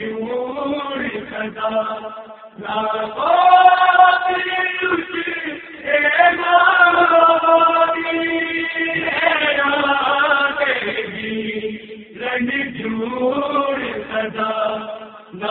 جوڑ سدا نہ نہ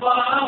بابا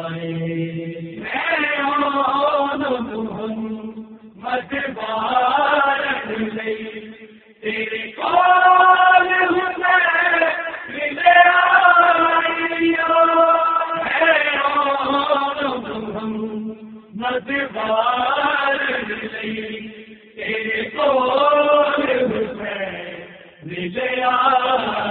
نہیں کو ملے آ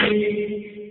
نہیں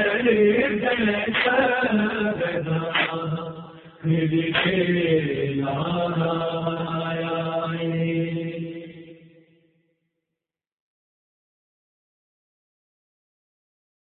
جل